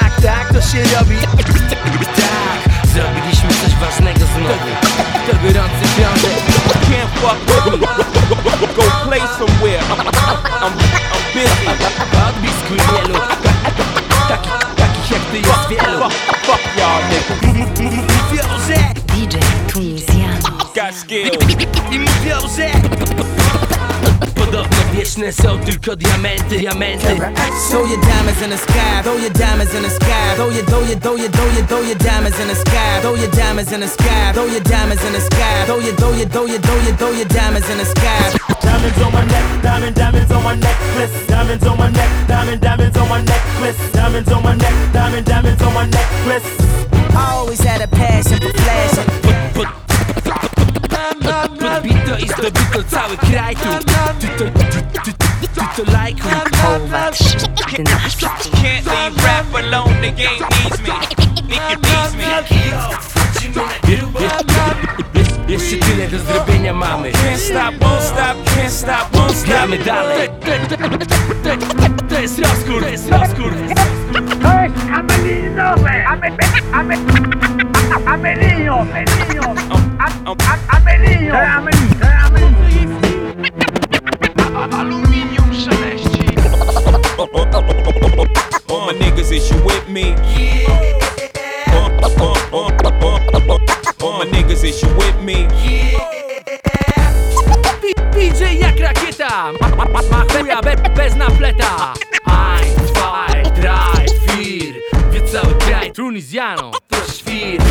tak, tak, to się robi. Tak, zrobiliśmy coś ważnego znowu. To gorący piątek. Can't fuck with me. Go play somewhere. I'm, I'm, I'm busy. Odbij z kriminelu Taki, Takich jak ty jest wielu. Fuck, y'all nigga. DJ Tunisian Got skills. I mówią, że wieczne są tylko diamenty, diamenty Throw your diamonds in the sky, throw your diamonds in the sky, throw your, throw your, throw your, throw your, throw your diamonds in the sky, throw your diamonds in the sky, throw your diamonds in the sky, throw your, throw your, throw your, throw your, throw your diamonds in the sky. Diamonds on my neck, diamond, diamonds on my necklace. Diamonds on my neck, diamond, diamonds on my necklace. Diamonds on my neck, diamond, diamonds on my necklace. I always had a passion for flashing. Podbito i zdobyto cały kraj tu Ty to, ty, ty, ty, ty to lajkuj. Can't leave rap alone. The game needs me. It needs me. Je- je- je- Jeszcze tyle do zrobienia mamy Can't stop, won't stop, can't stop, won't stop. Gramy dalej To- to- to- to- To jest rozkur, to jest rozkur All my niggas, is you with me? All my niggas, is you with me? PJ jak rakieta. Ma chuja be, bez napleta. Ein, zwei, drei, vier Wie cały kraj Tunizjano To świr